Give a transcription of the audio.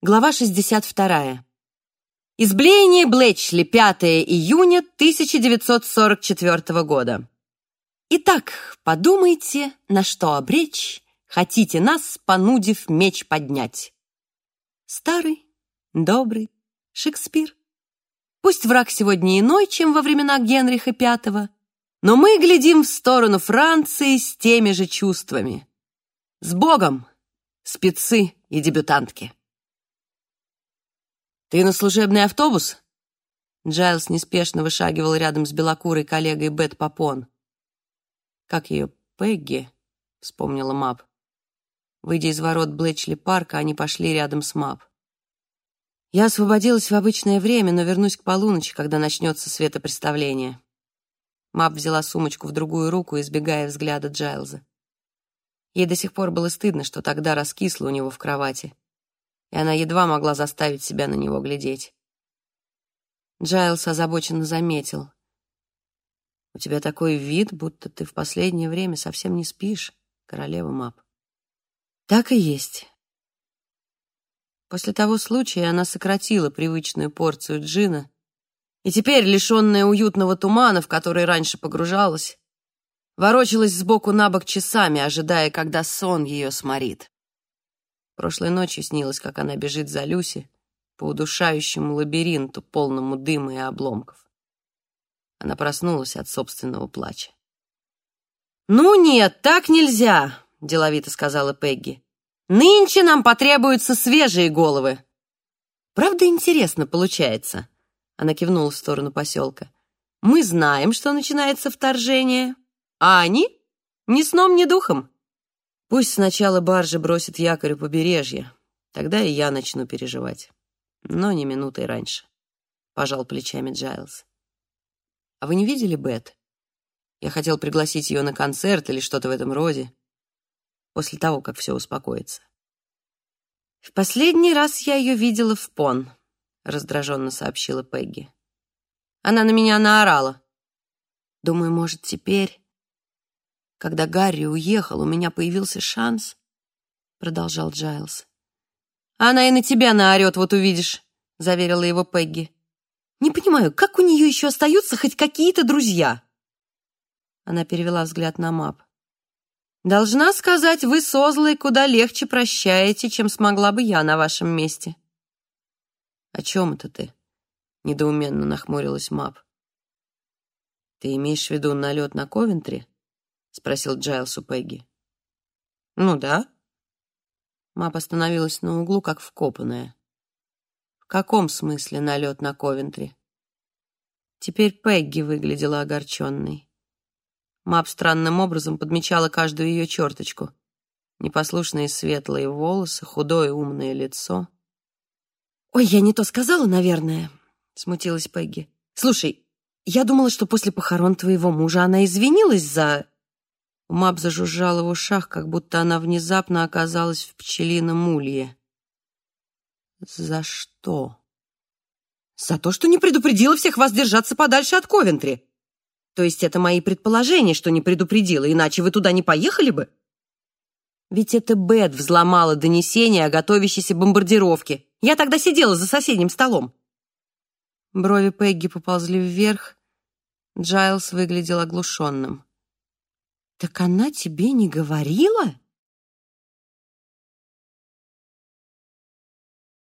Глава 62. Изблеяние Блэчли, 5 июня 1944 года. Итак, подумайте, на что обречь, хотите нас, понудив меч поднять. Старый, добрый Шекспир. Пусть враг сегодня иной, чем во времена Генриха V, но мы глядим в сторону Франции с теми же чувствами. С Богом, спецы и дебютантки. «Ты на служебный автобус?» Джайлс неспешно вышагивал рядом с белокурой коллегой Бет Попон. «Как ее? Пегги?» — вспомнила Мап. Выйдя из ворот Блэчли парка, они пошли рядом с Мап. «Я освободилась в обычное время, но вернусь к полуночи, когда начнется светопреставление». Мап взяла сумочку в другую руку, избегая взгляда Джайлза. Ей до сих пор было стыдно, что тогда раскисла у него в кровати и она едва могла заставить себя на него глядеть. Джайлс озабоченно заметил. «У тебя такой вид, будто ты в последнее время совсем не спишь, королева Мап». «Так и есть». После того случая она сократила привычную порцию джина, и теперь, лишенная уютного тумана, в который раньше погружалась, ворочалась сбоку на бок часами, ожидая, когда сон ее сморит. Прошлой ночью снилось, как она бежит за Люси по удушающему лабиринту, полному дыма и обломков. Она проснулась от собственного плача. «Ну нет, так нельзя», — деловито сказала Пегги. «Нынче нам потребуются свежие головы». «Правда интересно получается?» Она кивнула в сторону поселка. «Мы знаем, что начинается вторжение, а они ни сном, ни духом. Пусть сначала баржа бросит якорь у побережья, тогда и я начну переживать. Но не минутой раньше. Пожал плечами Джайлз. А вы не видели Бет? Я хотел пригласить ее на концерт или что-то в этом роде. После того, как все успокоится. В последний раз я ее видела в Пон, раздраженно сообщила Пегги. Она на меня наорала. Думаю, может, теперь когда Гарри уехал, у меня появился шанс, — продолжал Джайлз. «Она и на тебя наорет, вот увидишь», — заверила его Пегги. «Не понимаю, как у нее еще остаются хоть какие-то друзья?» Она перевела взгляд на мап. «Должна сказать, вы с Озлой куда легче прощаете, чем смогла бы я на вашем месте». «О чем это ты?» — недоуменно нахмурилась мап. «Ты имеешь в виду налет на Ковентри?» Спросил Джайлс у Пегги. Ну да. Мап остановилась на углу, как вкопанная. В каком смысле налет на Ковентри? Теперь Пегги выглядела огорченной. Мап странным образом подмечала каждую ее черточку. Непослушные светлые волосы, худое умное лицо. «Ой, я не то сказала, наверное», — смутилась Пегги. «Слушай, я думала, что после похорон твоего мужа она извинилась за...» Мап зажужжала в ушах, как будто она внезапно оказалась в пчелином улье. «За что?» «За то, что не предупредила всех вас держаться подальше от Ковентри. То есть это мои предположения, что не предупредила, иначе вы туда не поехали бы?» «Ведь это Бет взломала донесение о готовящейся бомбардировке. Я тогда сидела за соседним столом». Брови Пегги поползли вверх. Джайлс выглядел оглушенным. «Так она тебе не говорила?»